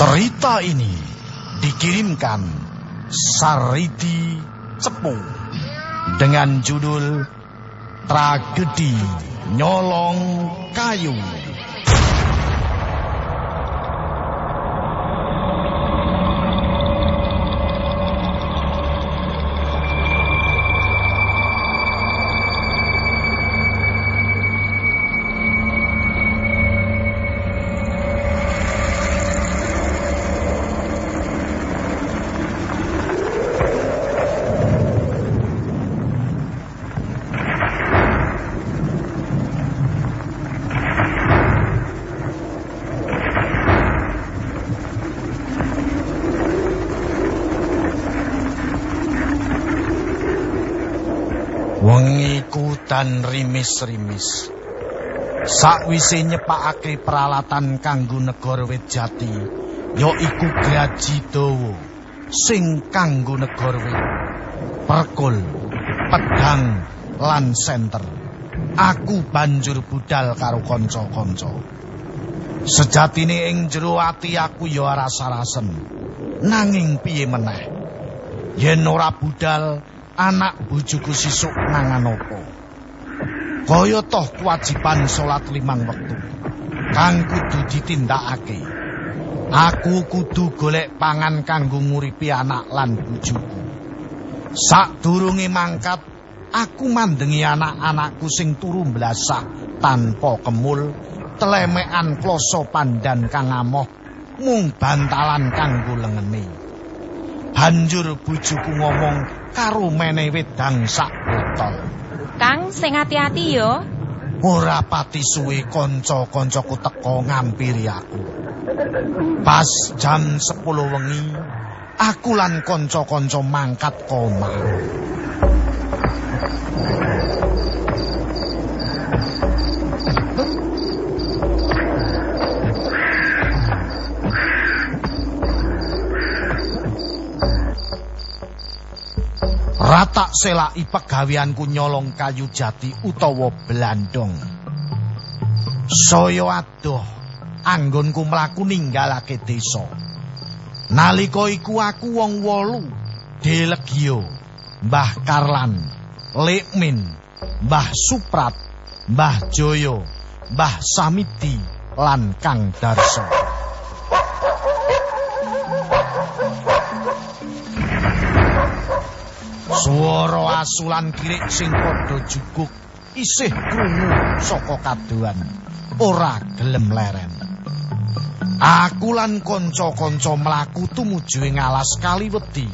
Cerita ini dikirimkan Saridi Cepu dengan judul Tragedi Nyolong Kayu. Kudan rimis-rimis. Sakwise nyepakake peralatan kanggo negara Wetjati, yaiku graji dawa sing kanggo negara Wet. Perkul, pedang lan senter. Aku banjur budal karo kanca-kanca. Sejatine ing jero ati aku ya rasa-rasen. Nanging piye meneh? Yen ora budal, anak bojoku sisuk nangan apa? Kaya toh kewajiban salat limang wektu kang kudu ditindakake. Aku kudu golek pangan kanggo nguripi anak lan bojoku. Sadurunge mangkat, aku mandengi anak-anakku sing turu mblasah tanpa kemul, telemekan kloso pandan kang amoh, mung bantalan kanggo lengene. Banjur bojoku ngomong karo mene wedang sak botol. Kang, sing hati-hati yo. Ora pati suwe kanca-kancaku teka ngampiri aku. Pas jam 10 wengi, aku lan kanca-kanca mangkat koma. Ratak selaki pegaweanku nyolong kayu jati utawa blandong. Saya adoh anggonku mlaku ninggalake desa. Nalika iku aku wong wolu, Delegio, Mbah Karlan, Lekmin, Mbah Suprat, Mbah Joyo, Mbah Samiti lan Kang Darso. Suara asulan kirik sing padha juguk isih krungu saka kadohan ora gelem leren. Aku lan kanca-kanca mlaku tumuju ing alas Kaliwedi.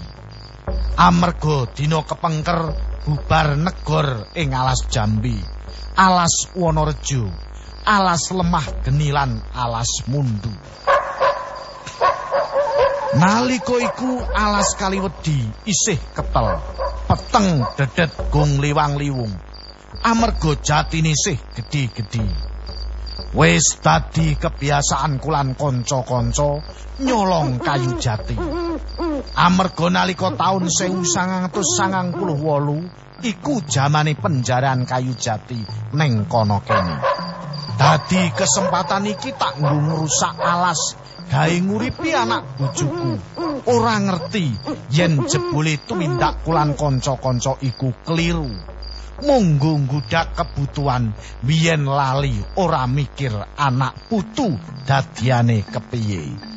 Amarga dina kepengker bubar negor ing alas Jambi, alas Wonorejo, alas Lemah Geni lan alas Mundu. Nalika iku alas Kaliwedi isih ketel. peteng dedet gung liwang liwung. Amarga jatine sih gedhi-gedhi. Wis dadi kebiasaan kulan kanca-kanca nyolong kayu jati. Amarga nalika taun 1998 iku jamane penjaraan kayu jati ning kono kene dadi kesempatan iki tak nggo ngrusak alas. Gawe nguripi anak bojoku. Ora ngerti yen jebule tumindak kulan kanca-kanca iku keliru. Monggo nggudak kebutuhan. Biyen lali ora mikir anak putu dadiane kepiye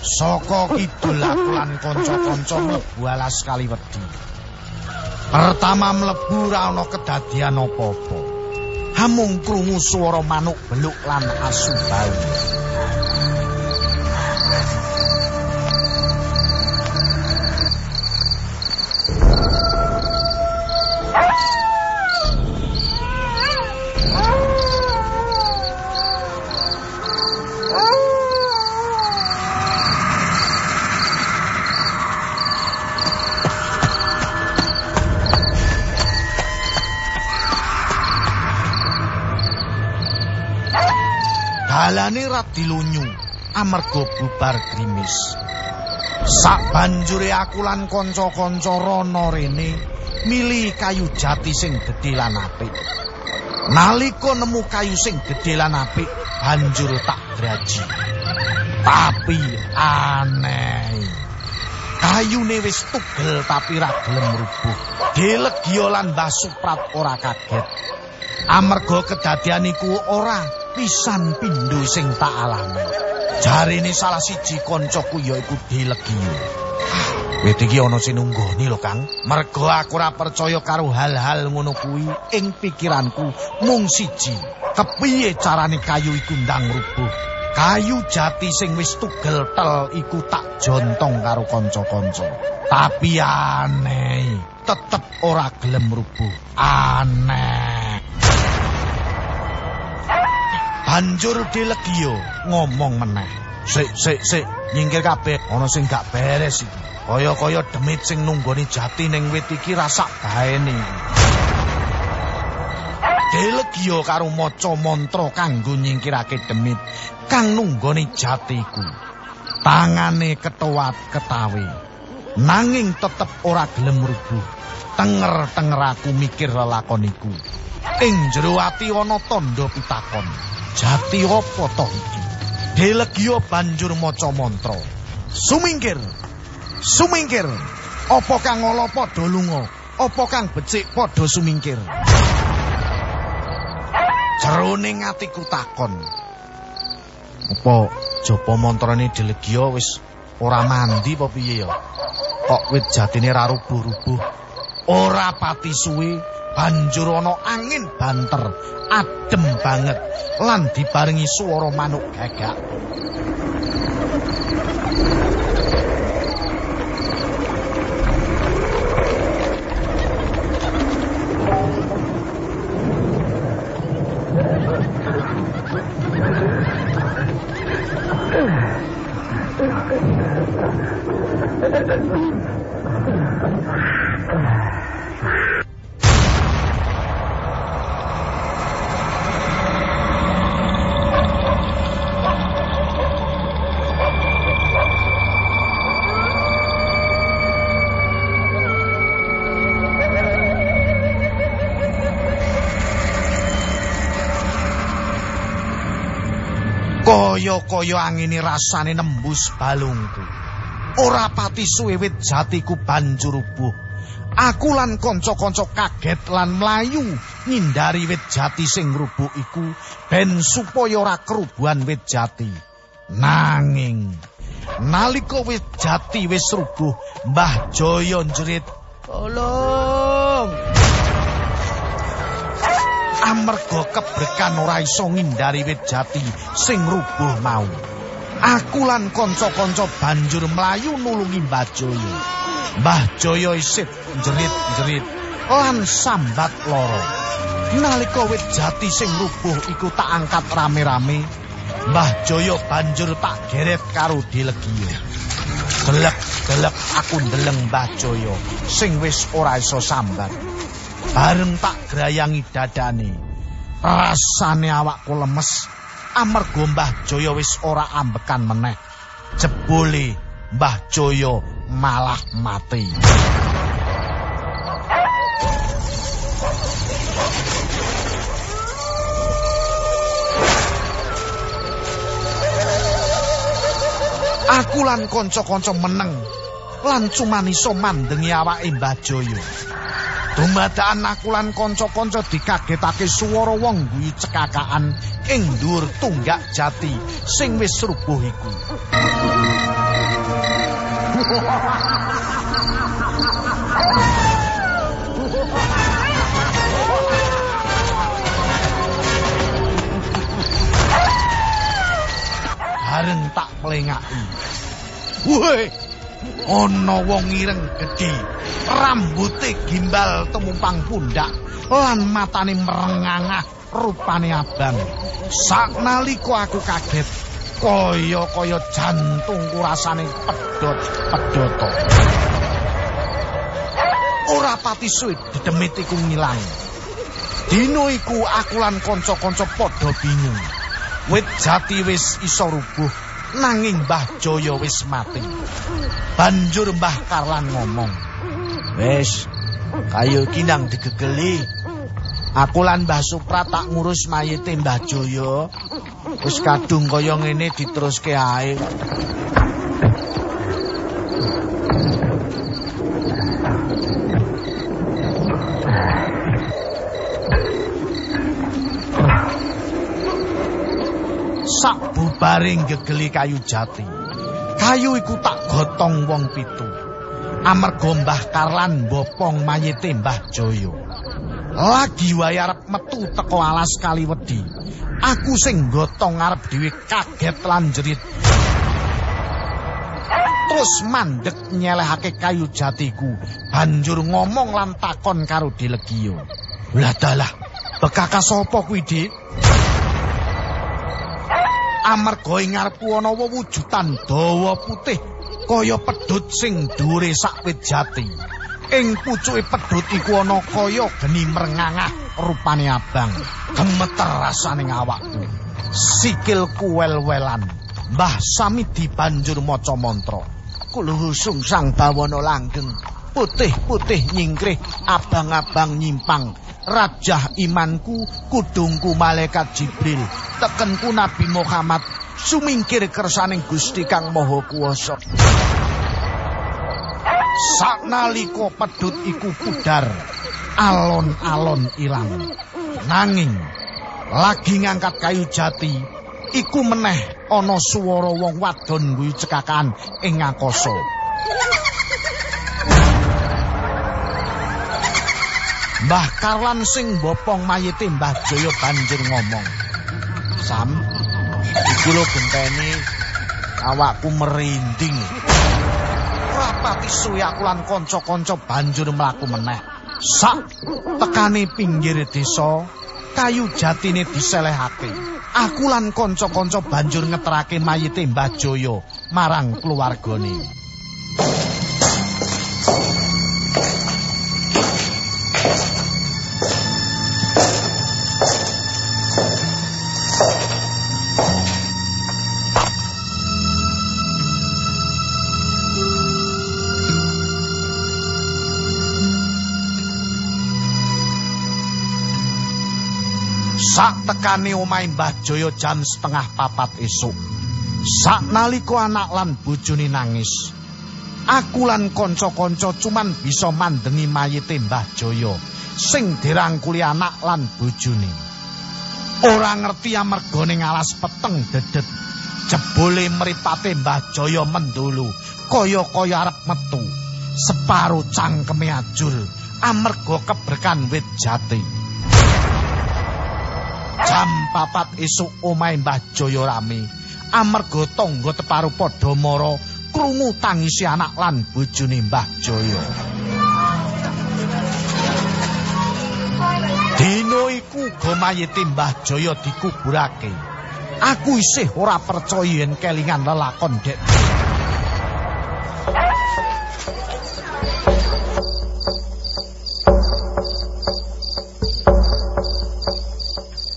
Saka kidul lan kanca-kanca mlebu alas kali wedi. Pertama mlebu ora ana kedadian apa-apa. Hamung krungu swara manuk beluk lan asu bau. Dalane ra dilunyu amarga bubar grimis. Sak banjure aku lan kanca-kanca rono rene mili kayu jati sing gedhe lan apik. Nalika nemu kayu sing gedhe lan apik banjur tak draji tapi aneh kayune wis tugel tapi ra gelem rubuh delegio lan Mbah Suprat ora kaget. Amarga kedadian iku ora pisan pindho sing tak alami. Jarine salah siji kancaku yaiku Dilegio. Wit iki ana sing nunggoni lho, Kang. Mergo aku ora percaya karo hal-hal ngono kuwi ing pikiranku mung siji. Kepiye carane kayu iku ndang rubuh? Kayu jati sing wis tugel tel iku tak jontong karo kanca-kanca. Tapi aneh, tetep ora gelem rubuh. Aneh. Banjur dilegio ngomong meneh. Sik sik sik nyingkir kabeh ana sing gak beres iki. Kaya-kaya demit sing nunggoni jati ning wit iki rasak baene. Dilegio karo maca mantra kanggo nyingkirake demit kang nunggoni jati iku. Tangane ketowat ketawe. Nanging tetep ora gelem rubuh. Tenger-tenger aku mikir lelakon iku. Ing jero ati ana tandha pitakon. Jati apa to iki? Delegio banjur maca mantra. Sumingkir. Sumingkir. Apa kang ngola padha lunga? Apa kang becik padha sumingkir? Jeroning atiku takon. Apa japa mantrane Delegio wis ora mandi apa piye ya? Kok wit jatine ra rubuh-rubuh? Ora pati suwe banjur ana angin banter adem banget lan dibarengi swara manuk gagak kaya-kaya angine rasane nembus balungku. Ora pati suwe wit jatiku banjur rubuh. Aku lan kanca-kanca kaget lan mlayu ngindari wit jati sing rubuh iku ben supaya ora kerubuhan wit jati. Nanging nalika wit jati wis rubuh, Mbah Jaya njerit, "Tolong!" Amarga kebrekan ora iso ngindari wit jati sing rubuh mau. Aku lan kanca-kanca banjur mlayu nulungi Mbah Jaya. Mbah Jaya isih jerit-jerit lan sambat loro. Nalika wit jati sing rubuh iku tak angkat rame-rame, Mbah Jaya banjur tak geret karo Dilegio. Gelek-gelek aku ndeleng Mbah Jaya sing wis ora iso sambat. Bareng tak grayangi dadane. Rasane awakku lemes amarga Mbah Jaya wis ora ambekan meneh. Jebule Mbah Jaya malah mati. Aku lan kanca-kanca meneng lan cuman iso mandengi awake Mbah Jaya. Dumadakan aku lan kanca-kanca dikagetake swara wong kuwi cekakaan ing dhuwur tunggak jati sing wis rubuh iku. Bareng tak plengaki. Woi, ana wong ireng gedhe, rambuté gimbal temumpang pundak lan matane merengangah rupane abang. Saknalika aku kaget, kaya-kaya jantungku rasane pedhot-pedhot. Ora pati suwe dedemit iku ngilang. Dino iku aku lan kanca-kanca padha bingung. Wit jati wis iso rubuh, nanging Mbah Jaya wis mati. Banjur Mbah Karlan ngomong, "Wis, kayu iki nang digegeli. Aku lan Mbah Supra tak ngurus mayite Mbah Jaya. Wis kadung kaya ngene diteruske ae." Bubaring gegeli kayu jati. Kayu iku tak gotong wong pitu. Amarga Mbah Karlan bopong mayite Mbah Joyo. Lagi wae arep metu teko alas kali wedi. Aku sing gotong arep dhewe kaget lan jerit. Terus mandek nyelehake kayu jatiku, banjur ngomong lan takon karo Dilegio. Lah dalah, bekaka sapa kuwi, Dik? Amarga ing ngarepku ana wujudan dawa putih kaya pedhut sing dhuwure sak wit jati. Ing pucuke pedhut iku ana kaya geni merengangah rupane abang. Gemeter rasane awakku. Sikilku wel-welan. Mbah Sami dibanjur maca mantra. Kuluhu sungsang bawana langgeng. Putih-putih nyingkrih, abang-abang nyimpang. Rajah imanku, kudungku malaikat Jibril, tekenku Nabi Muhammad, sumingkir kersaning Gusti Kang Maha Kuwasa. Saknaliko pedhut iku pudar, alon-alon ilang. Nanging lagi ngangkat kayu jati, iku meneh ana swara wong wadon guyu cekakan ing ngakoso. Mbah Karlan sing bopong mayite Mbah Jaya banjur ngomong. Sam, iki lho genteni awakku merinding. Rapati suwe aku lan kanca-kanca banjur mlaku meneh. Sak tekane pinggir desa, kayu jatine diselehake. Aku lan kanca-kanca banjur ngeterake mayite Mbah Jaya marang keluargane. Tekane omahe Mbah Jaya jam setengah papat esuk. Sak nalika anak lan bojone nangis. Aku lan kanca-kanca cuman bisa mandeni mayite Mbah Jaya sing dirangkuli anak lan bojone. Ora ngerti amarga ning alas peteng dedet. Jebule mripate Mbah Jaya mendulu kaya-kaya arep metu. Separo cangkeme ajul amarga keberkan wit jati. Jam papat esuk omahe Mbah Jaya rame amarga tangga teparu padha mara krungu tangisi anak lan bojone Mbah Jaya Dino iku uga mayite Mbah Jaya dikuburake. Aku isih ora percaya yen kelingan lelakon dek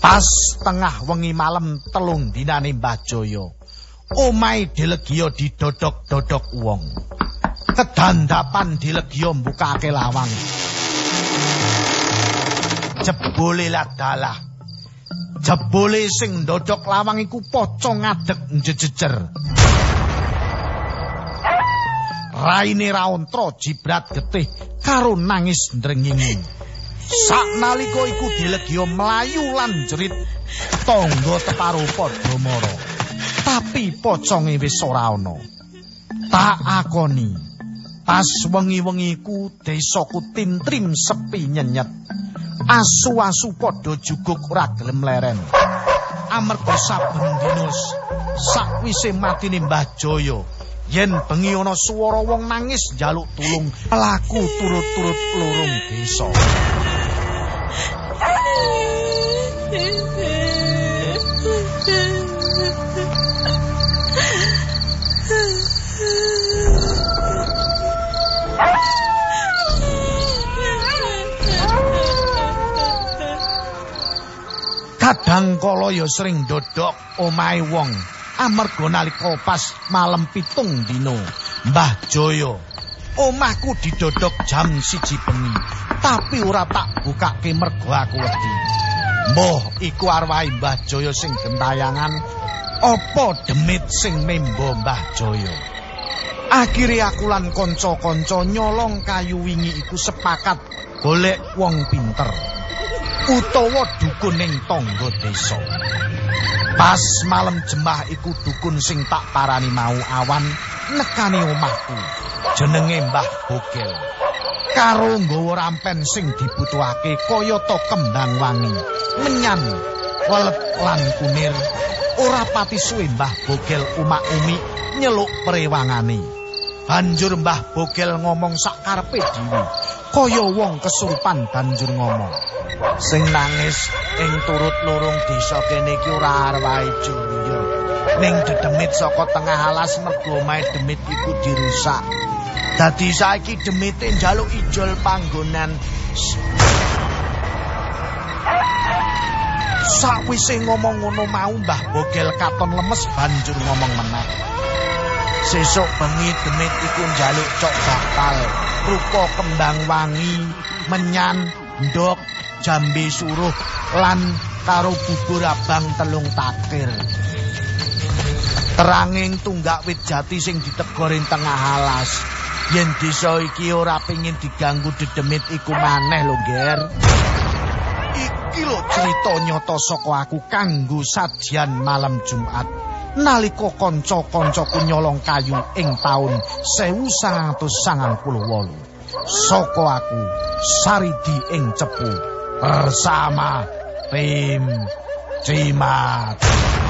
Pas tengah wengi malam telung dinane Mbah Jaya. Omahe Dilegio didodok-dodok wong. Kedandapan Dilegio mbukake lawang. Jebule ladalah. Jebule sing ndodok lawang iku pocong ngadeg njejejer. Raine raontra jibrat getih karo nangis ndrenginging. Saknalika iku Dilegio mlayu lan jerit tangga teparo padha mara. Tapi poconge wis ora ana. Tak akoni. Pas wengi-wengi ku desaku tintrim sepi nyenyet. Asu-asu padha juguk ora gelem leren. Amarga saben dinus sakwise matine Mbah Jaya yen bengi ana swara wong nangis njaluk tulung laku turut-turut lurung desa. Kadang kala ya sering dodok omahe wong. Amarga nalika pas malam pitung dino Mbah Jaya omahku didodok jam siji bengi tapi ora tak bukake mergo aku wedi. Mbah iku arwahe Mbah Jaya sing gentayangan. Apa demit sing membo Mbah Jaya? Akhire aku lan kanca-kanca nyolong kayu wingi iku sepakat golek wong pinter utawa dukun ning tangga desa. Pas malam jemah iku dukun sing tak parani mau awan nekani omahku. Jenenge Mbah Bogel. Karo nggawa rampen sing dibutuhake kaya to kembang wangi, menyan, welet lan kunir. Ora pati suwe Mbah Bogel umak-umi nyeluk prewangane. Banjur Mbah Bogel ngomong sak karepe dhewe, kaya wong kesurupan banjur ngomong. Sing nangis ing turut lurung desa kene iki ora arwahe Jaya. Ning dedemit saka tengah alas mergo omahe demit iku dirusak. Dadi saiki demite njaluk ijol panggonan. Sakwise ngomong ngono mau Mbah Bogel katon lemes banjur ngomong meneh. Sesuk bengi demit iku njaluk cok bakal rupa kembang wangi, menyan, ndok, jambe suruh lan karo bubur abang telung takir. Teranging tunggak wit jati sing ditegorin tengah alas. Yen desa iki ora pengin diganggu dedemit iku maneh lho, Ger. Iki lho cerita nyata saka aku kanggo sajian malam Jumat. Nalika kanca-kancaku nyolong kayu ing taun 1998. Saka aku Saridi ing Cepu bersama tim Cimat.